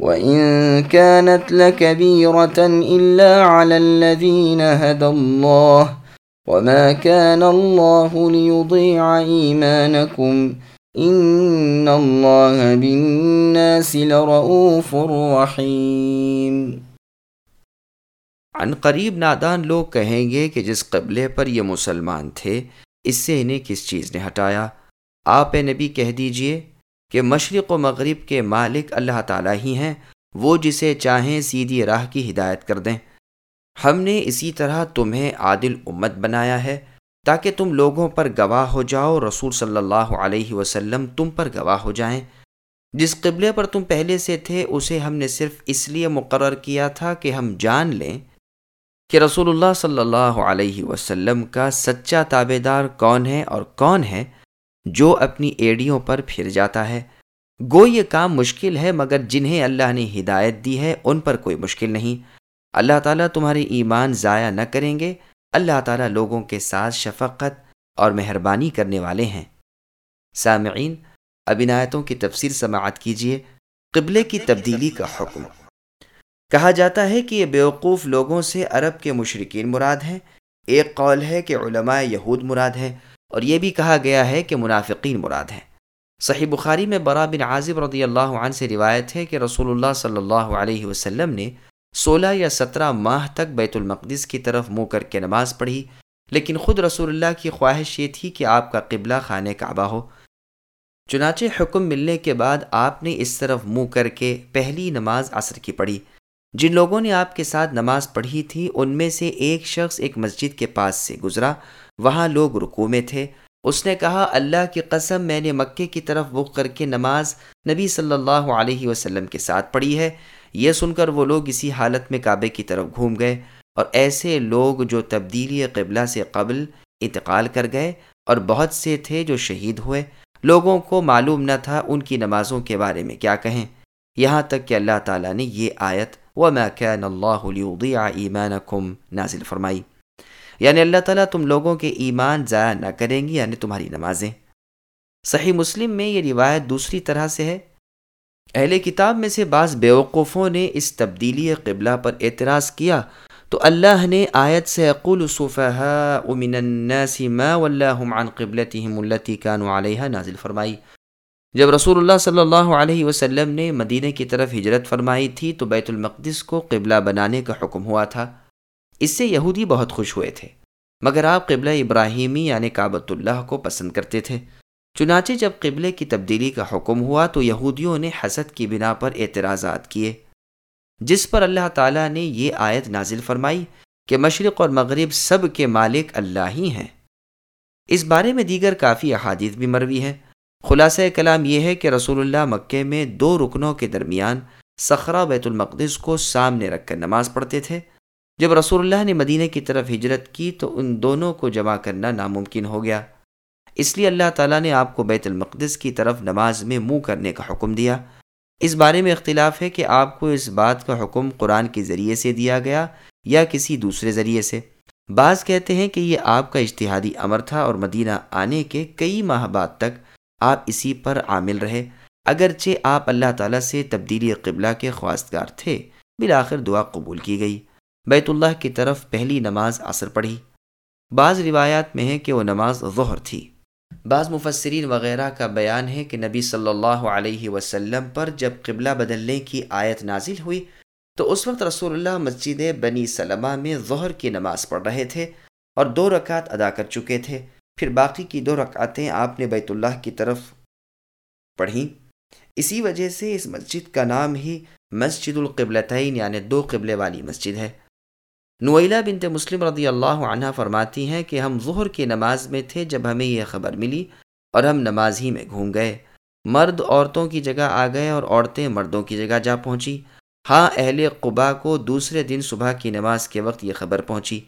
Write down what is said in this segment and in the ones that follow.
وَإِن كَانَتْ لَكَبِيرَةً إِلَّا عَلَى الَّذِينَ هَدَى اللَّهُ وَمَا كَانَ اللَّهُ لِيُضِيعَ إِيمَانَكُمْ إِنَّ اللَّهَ بِالنَّاسِ لَرَؤُوفٌ رَحِيمٌ عن قریب نادان لوگ کہیں گے کہ جس قبلے پر یہ مسلمان تھے اس سے انہیں کس چیز نے ہٹایا؟ آپ نبی کہہ دیجئے کہ مشرق و مغرب کے مالک اللہ تعالیٰ ہی ہیں، وہ جسے چاہیں سیدھی راہ کی ہدایت کر دیں۔ ہم نے اسی طرح تمہیں عادل امت بنایا ہے، تاکہ تم لوگوں پر گواہ ہو جاؤ، رسول صلی اللہ علیہ وسلم تم پر گواہ ہو جائیں۔ جس قبلے پر تم پہلے سے تھے، اسے ہم نے صرف اس لیے مقرر کیا تھا کہ ہم جان لیں کہ رسول اللہ صلی اللہ علیہ وسلم کا سچا تابے دار کون ہے اور کون ہے۔ جو اپنی ایڑیوں پر پھر جاتا ہے۔ گو، یہ کام مشکل ہے، مگر جنہیں اللہ نے ہدایت دی ہے، ان پر کوئی مشکل نہیں۔ اللہ تعالیٰ تمہاری ایمان ضائع نہ کریں گے۔ اللہ تعالیٰ لوگوں کے ساتھ شفقت اور مہربانی کرنے والے ہیں۔ سامعین، اب عنایتوں کی تفسیر سماعت کیجیے۔ قبلے کی تبدیلی کا حکم۔ کہا جاتا ہے کہ یہ بیوقوف لوگوں سے عرب کے مشرقین مراد ہیں۔ ایک قول ہے کہ علماء یہود مراد ہیں۔ اور یہ بھی کہا گیا ہے کہ منافقین مراد ہیں۔ صحیح بخاری میں برا بن عازب رضی اللہ عنہ سے روایت ہے کہ رسول اللہ صلی اللہ علیہ وسلم نے سولہ یا سترہ ماہ تک بیت المقدس کی طرف منہ کر کے نماز پڑھی، لیکن خود رسول اللہ کی خواہش یہ تھی کہ آپ کا قبلہ خانہ کعبہ ہو۔ چنانچہ حکم ملنے کے بعد آپ نے اس طرف منہ کر کے پہلی نماز عصر کی پڑھی۔ جن لوگوں نے آپ کے ساتھ نماز پڑھی تھی، ان میں سے ایک شخص ایک مسجد کے پاس سے گزرا۔ وہاں لوگ رکو میں تھے۔ اس نے کہا، اللہ کی قسم، میں نے مکے کی طرف بک کر کے نماز نبی صلی اللہ علیہ وسلم کے ساتھ پڑھی ہے۔ یہ سن کر وہ لوگ اسی حالت میں کعبے کی طرف گھوم گئے اور ایسے لوگ جو تبدیلی قبلہ سے قبل انتقال کر گئے اور بہت سے تھے جو شہید ہوئے۔ لوگوں کو معلوم نہ تھا ان کی نمازوں کے بارے میں کیا کہیں۔ یہاں تک کہ اللہ تعالیٰ نے یہ آیت، وَمَا كَانَ اللَّهُ لِيُضِيعَ إِيمَانَكُمْ نازل فرمائی۔ یعنی اللہ تعالیٰ تم لوگوں کے ایمان ضائع نہ کریں گی یعنی تمہاری نمازیں۔ صحیح مسلم میں یہ روایت دوسری طرح سے ہے۔ اہل کتاب میں سے بعض بیوقوفوں نے اس تبدیلی قبلہ پر اعتراض کیا۔ تو اللہ نے آیت سے اقول من الناس ما واللہم عن قبلتهم التي كانوا علیہ نازل فرمائی۔ جب رسول اللہ صلی اللہ علیہ وسلم نے مدینہ کی طرف ہجرت فرمائی تھی، تو بیت المقدس کو قبلہ بنانے کا حکم ہوا تھا۔ اس سے یہودی بہت خوش ہوئے تھے۔ مگر آپ قبلہ ابراہیمی یعنی کابت اللہ کو پسند کرتے تھے۔ چنانچہ جب قبلے کی تبدیلی کا حکم ہوا تو یہودیوں نے حسد کی بنا پر اعتراضات کیے۔ جس پر اللہ تعالیٰ نے یہ آیت نازل فرمائی کہ مشرق اور مغرب سب کے مالک اللہ ہی ہیں۔ اس بارے میں دیگر کافی احادیث بھی مروی ہیں۔ خلاصہ کلام یہ ہے کہ رسول اللہ مکے میں دو رکنوں کے درمیان سخرہ بیت المقدس کو سامنے رکھ کر نماز پڑھتے تھے۔ جب رسول اللہ نے مدینہ کی طرف ہجرت کی تو ان دونوں کو جمع کرنا ناممکن ہو گیا۔ اس لیے اللہ تعالیٰ نے آپ کو بیت المقدس کی طرف نماز میں منہ کرنے کا حکم دیا۔ اس بارے میں اختلاف ہے کہ آپ کو اس بات کا حکم قرآن کے ذریعے سے دیا گیا یا کسی دوسرے ذریعے سے۔ بعض کہتے ہیں کہ یہ آپ کا اشتہادی امر تھا اور مدینہ آنے کے کئی ماہ بعد تک آپ اسی پر عامل رہے۔ اگرچہ آپ اللہ تعالیٰ سے تبدیلی قبلہ کے خواستگار تھے، بالآخر دعا قبول کی گئی۔ بیت اللہ کی طرف پہلی نماز عصر پڑھی۔ بعض روایات میں ہے کہ وہ نماز ظہر تھی۔ بعض مفسرین وغیرہ کا بیان ہے کہ نبی صلی اللہ علیہ وسلم پر جب قبلہ بدلنے کی آیت نازل ہوئی، تو اس وقت رسول اللہ مسجد بنی سلمہ میں ظہر کی نماز پڑھ رہے تھے اور دو رکعت ادا کر چکے تھے۔ پھر باقی کی دو رکعتیں آپ نے بیت اللہ کی طرف پڑھیں اسی وجہ سے اس مسجد کا نام ہی مسجد القبلتین یعنی دو قبلے والی مسجد ہے۔ نویلہ بنت مسلم رضی اللہ عنہ فرماتی ہیں کہ ہم ظہر کی نماز میں تھے جب ہمیں یہ خبر ملی اور ہم نماز ہی میں گھوم گئے۔ مرد عورتوں کی جگہ آ گئے اور عورتیں مردوں کی جگہ جا پہنچی۔ ہاں اہل قبا کو دوسرے دن صبح کی نماز کے وقت یہ خبر پہنچی۔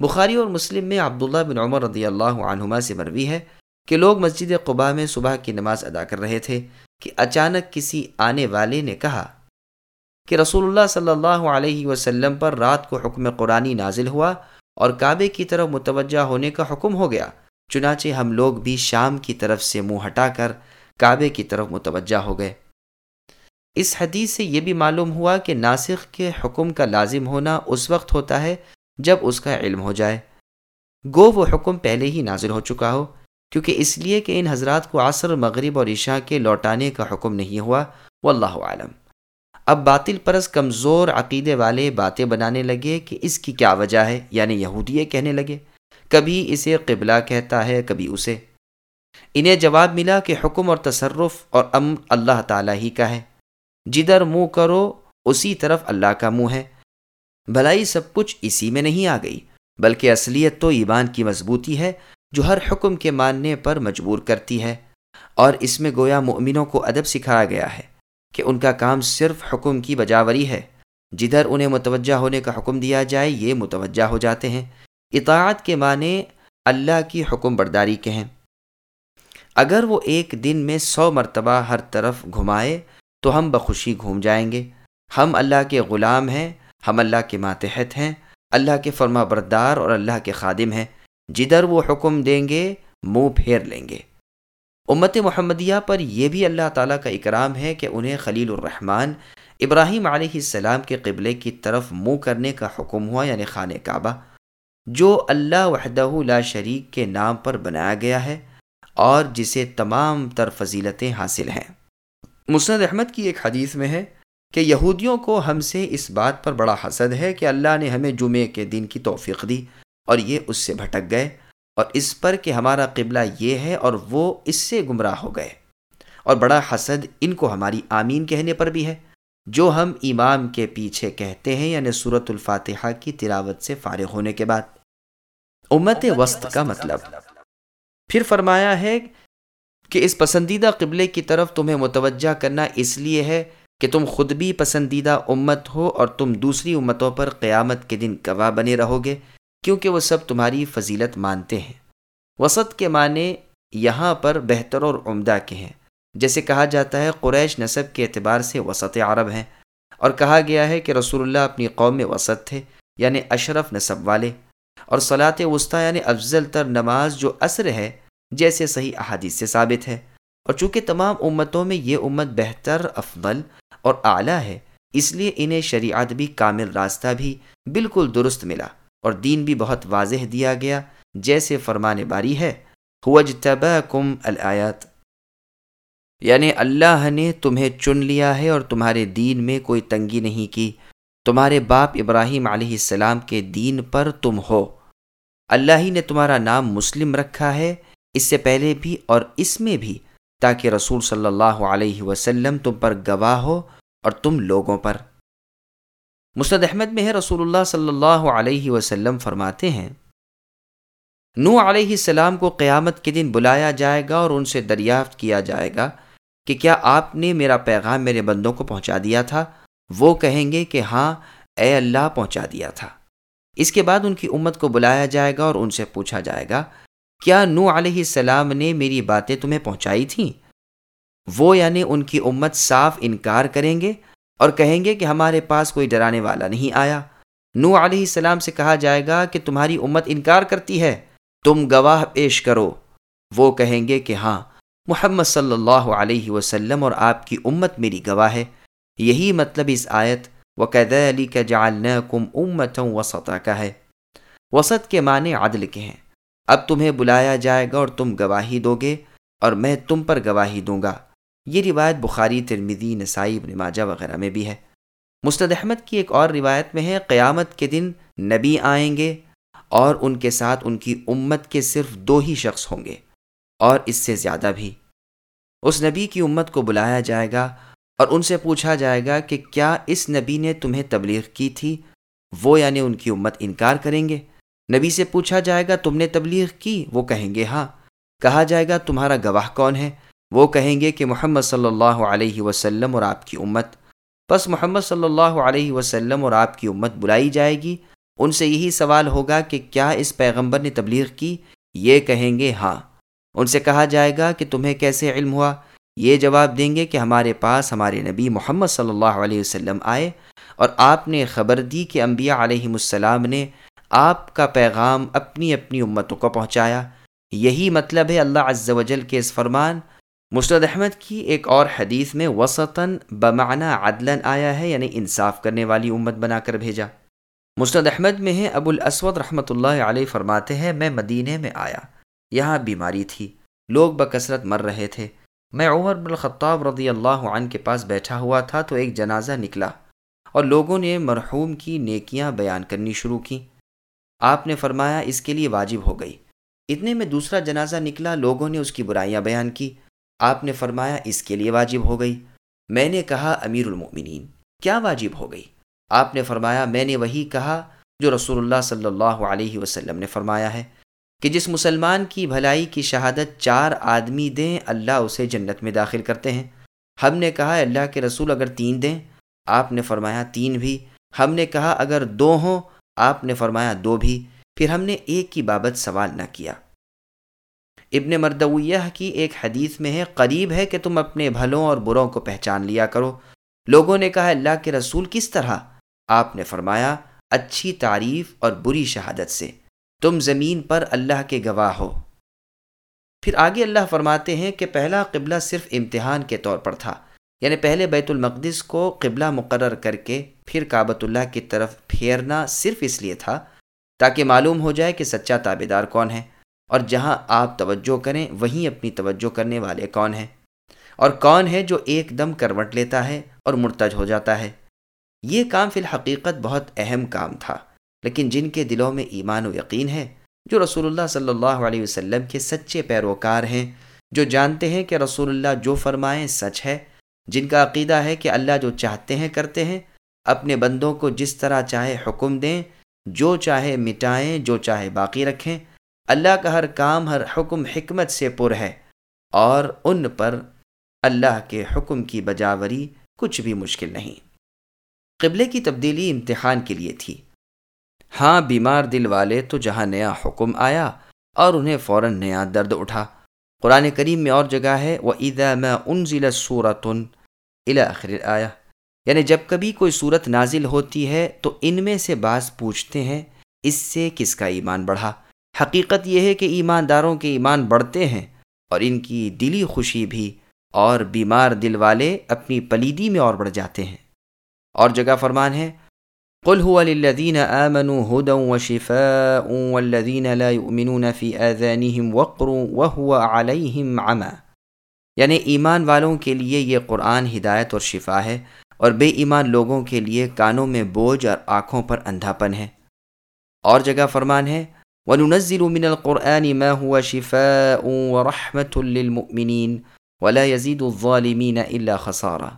بخاری اور مسلم میں عبداللہ بن عمر رضی اللہ عنہما سے مروی ہے کہ لوگ مسجد قبا میں صبح کی نماز ادا کر رہے تھے کہ اچانک کسی آنے والے نے کہا کہ رسول اللہ صلی اللہ علیہ وسلم پر رات کو حکم قرآنی نازل ہوا اور کعبے کی طرف متوجہ ہونے کا حکم ہو گیا، چنانچہ ہم لوگ بھی شام کی طرف سے منہ ہٹا کر کعبے کی طرف متوجہ ہو گئے۔ اس حدیث سے یہ بھی معلوم ہوا کہ ناسخ کے حکم کا لازم ہونا اس وقت ہوتا ہے جب اس کا علم ہو جائے۔ گو وہ حکم پہلے ہی نازل ہو چکا ہو، کیونکہ اس لیے کہ ان حضرات کو عصر مغرب اور عشاء کے لوٹانے کا حکم نہیں ہوا۔ واللہ عالم اب باطل پرس کمزور عقیدے والے باتیں بنانے لگے کہ اس کی کیا وجہ ہے؟ یعنی یہودیے کہنے لگے، کبھی اسے قبلہ کہتا ہے، کبھی اسے۔ انہیں جواب ملا کہ حکم اور تصرف اور امر اللہ تعالیٰ ہی کا ہے۔ جدھر منہ کرو، اسی طرف اللہ کا منہ ہے۔ بھلائی سب کچھ اسی میں نہیں آ گئی، بلکہ اصلیت تو ایمان کی مضبوطی ہے، جو ہر حکم کے ماننے پر مجبور کرتی ہے۔ اور اس میں گویا مؤمنوں کو ادب سکھایا گیا ہے۔ کہ ان کا کام صرف حکم کی بجاوری ہے۔ جدھر انہیں متوجہ ہونے کا حکم دیا جائے، یہ متوجہ ہو جاتے ہیں۔ اطاعت کے معنی اللہ کی حکم برداری کے ہیں۔ اگر وہ ایک دن میں سو مرتبہ ہر طرف گھمائے، تو ہم بخوشی گھوم جائیں گے۔ ہم اللہ کے غلام ہیں، ہم اللہ کے ماتحت ہیں۔ اللہ کے فرما بردار اور اللہ کے خادم ہیں۔ جدھر وہ حکم دیں گے، منہ پھیر لیں گے۔ امت محمدیہ پر یہ بھی اللہ تعالیٰ کا اکرام ہے کہ انہیں خلیل الرحمن ابراہیم علیہ السلام کے قبلے کی طرف منہ کرنے کا حکم ہوا یعنی خانہ کعبہ، جو اللہ وحدہ لا شریک کے نام پر بنایا گیا ہے اور جسے تمام تر فضیلتیں حاصل ہیں۔ مسند احمد کی ایک حدیث میں ہے کہ یہودیوں کو ہم سے اس بات پر بڑا حسد ہے کہ اللہ نے ہمیں جمعے کے دن کی توفیق دی اور یہ اس سے بھٹک گئے۔ اور اس پر کہ ہمارا قبلہ یہ ہے اور وہ اس سے گمراہ ہو گئے۔ اور بڑا حسد ان کو ہماری آمین کہنے پر بھی ہے۔ جو ہم امام کے پیچھے کہتے ہیں یعنی صورت الفاتحہ کی تلاوت سے فارغ ہونے کے بعد۔ امت وسط کا مطلب۔ پھر فرمایا ہے کہ اس پسندیدہ قبلے کی طرف تمہیں متوجہ کرنا اس لیے ہے کہ تم خود بھی پسندیدہ امت ہو اور تم دوسری امتوں پر قیامت کے دن گواہ بنے رہو گے۔ کیونکہ وہ سب تمہاری فضیلت مانتے ہیں۔ وسط کے معنی یہاں پر بہتر اور عمدہ کے ہیں۔ جیسے کہا جاتا ہے، قریش نصب کے اعتبار سے وسط عرب ہیں۔ اور کہا گیا ہے کہ رسول اللہ اپنی قوم میں وسط تھے یعنی اشرف نصب والے۔ اور صلاط وسطی یعنی افضل تر نماز جو عصر ہے، جیسے صحیح احادیث سے ثابت ہے۔ اور چونکہ تمام امتوں میں یہ امت بہتر، افضل اور اعلیٰ ہے، اس لیے انہیں شریعت بھی کامل راستہ بھی بالکل درست ملا۔ اور دین بھی بہت واضح دیا گیا، جیسے فرمان باری ہے کم الآیات یعنی اللہ نے تمہیں چن لیا ہے اور تمہارے دین میں کوئی تنگی نہیں کی۔ تمہارے باپ ابراہیم علیہ السلام کے دین پر تم ہو۔ اللہ ہی نے تمہارا نام مسلم رکھا ہے، اس سے پہلے بھی اور اس میں بھی، تاکہ رسول صلی اللہ علیہ وسلم تم پر گواہ ہو اور تم لوگوں پر۔ مسند احمد میں ہے، رسول اللہ صلی اللہ علیہ وسلم فرماتے ہیں نو علیہ السلام کو قیامت کے دن بلایا جائے گا اور ان سے دریافت کیا جائے گا کہ کیا آپ نے میرا پیغام میرے بندوں کو پہنچا دیا تھا؟ وہ کہیں گے کہ ہاں اے اللہ پہنچا دیا تھا۔ اس کے بعد ان کی امت کو بلایا جائے گا اور ان سے پوچھا جائے گا، کیا نو علیہ السلام نے میری باتیں تمہیں پہنچائی تھیں؟ وہ یعنی ان کی امت صاف انکار کریں گے اور کہیں گے کہ ہمارے پاس کوئی ڈرانے والا نہیں آیا۔ نو علیہ السلام سے کہا جائے گا کہ تمہاری امت انکار کرتی ہے، تم گواہ پیش کرو۔ وہ کہیں گے کہ ہاں محمد صلی اللہ علیہ وسلم اور آپ کی امت میری گواہ ہے۔ یہی مطلب اس آیت و قید علی کا جالنا کم امت وسطہ کا ہے۔ وسط کے معنی عدل کے ہیں۔ اب تمہیں بلایا جائے گا اور تم گواہی دو گے اور میں تم پر گواہی دوں گا۔ یہ روایت بخاری ترمیدی نسائی، ابن ماجہ وغیرہ میں بھی ہے۔ مستد احمد کی ایک اور روایت میں ہے، قیامت کے دن نبی آئیں گے اور ان کے ساتھ ان کی امت کے صرف دو ہی شخص ہوں گے اور اس سے زیادہ بھی۔ اس نبی کی امت کو بلایا جائے گا اور ان سے پوچھا جائے گا کہ کیا اس نبی نے تمہیں تبلیغ کی تھی؟ وہ یعنی ان کی امت انکار کریں گے؟ نبی سے پوچھا جائے گا، تم نے تبلیغ کی؟ وہ کہیں گے ہاں۔ کہا جائے گا، تمہارا گواہ کون ہے؟ وہ کہیں گے کہ محمد صلی اللہ علیہ وسلم اور آپ کی امت۔ بس محمد صلی اللہ علیہ وسلم اور آپ کی امت بلائی جائے گی۔ ان سے یہی سوال ہوگا کہ کیا اس پیغمبر نے تبلیغ کی؟ یہ کہیں گے ہاں۔ ان سے کہا جائے گا کہ تمہیں کیسے علم ہوا؟ یہ جواب دیں گے کہ ہمارے پاس ہمارے نبی محمد صلی اللہ علیہ وسلم آئے اور آپ نے خبر دی کہ انبیاء علیہ السلام نے آپ کا پیغام اپنی اپنی امتوں کو پہنچایا۔ یہی مطلب ہے اللہ عز و جل کے اس فرمان۔ مسرد احمد کی ایک اور حدیث میں وسطاً بمعنی عدلاً آیا ہے یعنی انصاف کرنے والی امت بنا کر بھیجا۔ مسرد احمد میں ہے ابو الاسود رحمۃ اللہ علیہ فرماتے ہیں، میں مدینہ میں آیا، یہاں بیماری تھی، لوگ بکثرت مر رہے تھے۔ میں عمر بن الخطاب رضی اللہ عنہ کے پاس بیٹھا ہوا تھا تو ایک جنازہ نکلا اور لوگوں نے مرحوم کی نیکیاں بیان کرنی شروع کی آپ نے فرمایا، اس کے لیے واجب ہو گئی۔ اتنے میں دوسرا جنازہ نکلا، لوگوں نے اس کی برائیاں بیان کی۔ آپ نے فرمایا اس کے لیے واجب ہو گئی۔ میں نے کہا، امیر المؤمنین، کیا واجب ہو گئی؟ آپ نے فرمایا، میں نے وہی کہا جو رسول اللہ صلی اللہ علیہ وسلم نے فرمایا ہے کہ جس مسلمان کی بھلائی کی شہادت چار آدمی دیں، اللہ اسے جنت میں داخل کرتے ہیں۔ ہم نے کہا، اللہ کے رسول اگر تین دیں، آپ نے فرمایا تین بھی۔ ہم نے کہا، اگر دو ہوں، آپ نے فرمایا دو بھی۔ پھر ہم نے ایک کی بابت سوال نہ کیا۔ ابن مردویہ کی ایک حدیث میں ہے، قریب ہے کہ تم اپنے بھلوں اور بروں کو پہچان لیا کرو۔ لوگوں نے کہا، اللہ کے رسول کس طرح؟ آپ نے فرمایا، اچھی تعریف اور بری شہادت سے۔ تم زمین پر اللہ کے گواہ ہو۔ پھر آگے اللہ فرماتے ہیں کہ پہلا قبلہ صرف امتحان کے طور پر تھا۔ یعنی پہلے بیت المقدس کو قبلہ مقرر کر کے پھر کابت اللہ کی طرف پھیرنا صرف اس لیے تھا تاکہ معلوم ہو جائے کہ سچا تابے دار کون ہے۔ اور جہاں آپ توجہ کریں، وہیں اپنی توجہ کرنے والے کون ہیں؟ اور کون ہے جو ایک دم کروٹ لیتا ہے اور مرتج ہو جاتا ہے؟ یہ کام فی الحقیقت بہت اہم کام تھا، لیکن جن کے دلوں میں ایمان و یقین ہے، جو رسول اللہ صلی اللہ علیہ وسلم کے سچے پیروکار ہیں، جو جانتے ہیں کہ رسول اللہ جو فرمائیں سچ ہے، جن کا عقیدہ ہے کہ اللہ جو چاہتے ہیں کرتے ہیں، اپنے بندوں کو جس طرح چاہے حکم دیں، جو چاہے مٹائیں، جو چاہے باقی رکھیں اللہ کا ہر کام، ہر حکم حکمت سے پر ہے اور ان پر اللہ کے حکم کی بجاوری کچھ بھی مشکل نہیں۔ قبلے کی تبدیلی امتحان کے لیے تھی۔ ہاں بیمار دل والے تو جہاں نیا حکم آیا اور انہیں فوراً نیا درد اٹھا۔ قرآن کریم میں اور جگہ ہے وہ عیدا میں ان ضلع صورتن آخر آیا یعنی جب کبھی کوئی صورت نازل ہوتی ہے تو ان میں سے بعض پوچھتے ہیں، اس سے کس کا ایمان بڑھا؟ حقیقت یہ ہے کہ ایمانداروں کے ایمان بڑھتے ہیں اور ان کی دلی خوشی بھی اور بیمار دل والے اپنی پلیدی میں اور بڑھ جاتے ہیں۔ اور جگہ فرمان ہے، قل هو للذين آمنوا هدى وشفاء والذين لا يؤمنون في آذانهم وقر وهو عليهم عمى۔ یعنی ایمان والوں کے لیے یہ قرآن ہدایت اور شفا ہے اور بے ایمان لوگوں کے لیے کانوں میں بوجھ اور آنکھوں پر اندھا پن ہے۔ اور جگہ فرمان ہے وَنُنَزِّلُ مِنَ الْقُرْآنِ مَا هُوَ شِفَاءٌ وَرَحْمَةٌ لِّلْمُؤْمِنِينَ وَلَا يَزِيدُ الظَّالِمِينَ إِلَّا خَسَارًا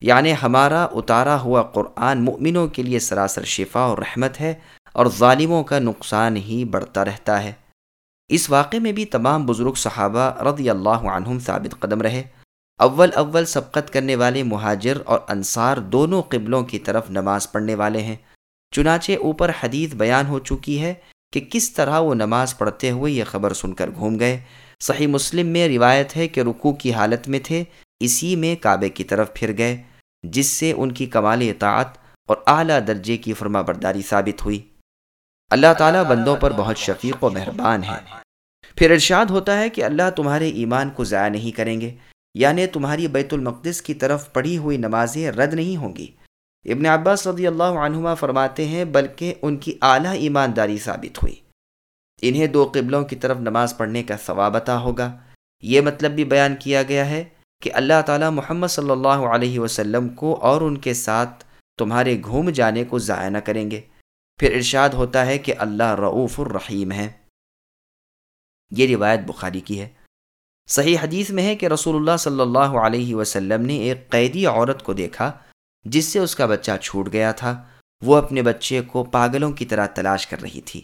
یعنی ہمارا اتارا ہوا قرآن مؤمنوں کے لیے سراسر شفا اور رحمت ہے اور ظالموں کا نقصان ہی بڑھتا رہتا ہے۔ اس واقعے میں بھی تمام بزرگ صحابہ رضی اللہ عنہم ثابت قدم رہے۔ اول اول سبقت کرنے والے مہاجر اور انصار دونوں قبلوں کی طرف نماز پڑھنے والے ہیں۔ چنانچہ اوپر حدیث بیان ہو چکی ہے کہ کس طرح وہ نماز پڑھتے ہوئے یہ خبر سن کر گھوم گئے۔ صحیح مسلم میں روایت ہے کہ رکوع کی حالت میں تھے، اسی میں کعبے کی طرف پھر گئے، جس سے ان کی کمال اطاعت اور اعلیٰ درجے کی فرما برداری ثابت ہوئی۔ اللہ تعالیٰ بندوں پر بہت شفیق و مہربان ہے۔ پھر ارشاد ہوتا ہے کہ اللہ تمہارے ایمان کو ضائع نہیں کریں گے یعنی تمہاری بیت المقدس کی طرف پڑھی ہوئی نمازیں رد نہیں ہوں گی۔ ابن عباس رضی اللہ عنہما فرماتے ہیں، بلکہ ان کی اعلیٰ ایمانداری ثابت ہوئی۔ انہیں دو قبلوں کی طرف نماز پڑھنے کا ثواب عطا ہوگا۔ یہ مطلب بھی بیان کیا گیا ہے کہ اللہ تعالیٰ محمد صلی اللہ علیہ وسلم کو اور ان کے ساتھ تمہارے گھوم جانے کو ضائع نہ کریں گے۔ پھر ارشاد ہوتا ہے کہ اللہ رعوف الرحیم ہے۔ یہ روایت بخاری کی ہے۔ صحیح حدیث میں ہے کہ رسول اللہ صلی اللہ علیہ وسلم نے ایک قیدی عورت کو دیکھا جس سے اس کا بچہ چھوٹ گیا تھا، وہ اپنے بچے کو پاگلوں کی طرح تلاش کر رہی تھی۔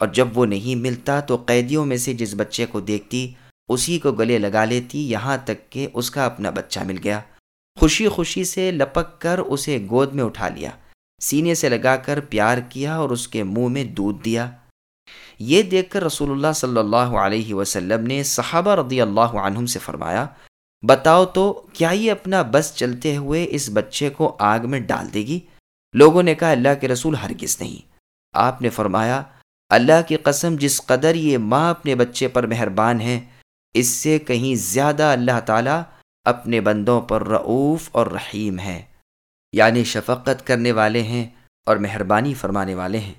اور جب وہ نہیں ملتا تو قیدیوں میں سے جس بچے کو دیکھتی، اسی کو گلے لگا لیتی، یہاں تک کہ اس کا اپنا بچہ مل گیا۔ خوشی خوشی سے لپک کر اسے گود میں اٹھا لیا۔ سینے سے لگا کر پیار کیا اور اس کے منہ میں دودھ دیا۔ یہ دیکھ کر رسول اللہ صلی اللہ علیہ وسلم نے صحابہ رضی اللہ عنہم سے فرمایا بتاؤ تو کیا یہ اپنا بس چلتے ہوئے اس بچے کو آگ میں ڈال دے گی؟ لوگوں نے کہا، اللہ کے رسول ہرگز نہیں۔ آپ نے فرمایا، اللہ کی قسم، جس قدر یہ ماں اپنے بچے پر مہربان ہے، اس سے کہیں زیادہ اللہ تعالیٰ اپنے بندوں پر رعوف اور رحیم ہے یعنی شفقت کرنے والے ہیں اور مہربانی فرمانے والے ہیں۔